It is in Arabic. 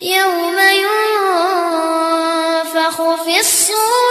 يوم ينفخ في الصور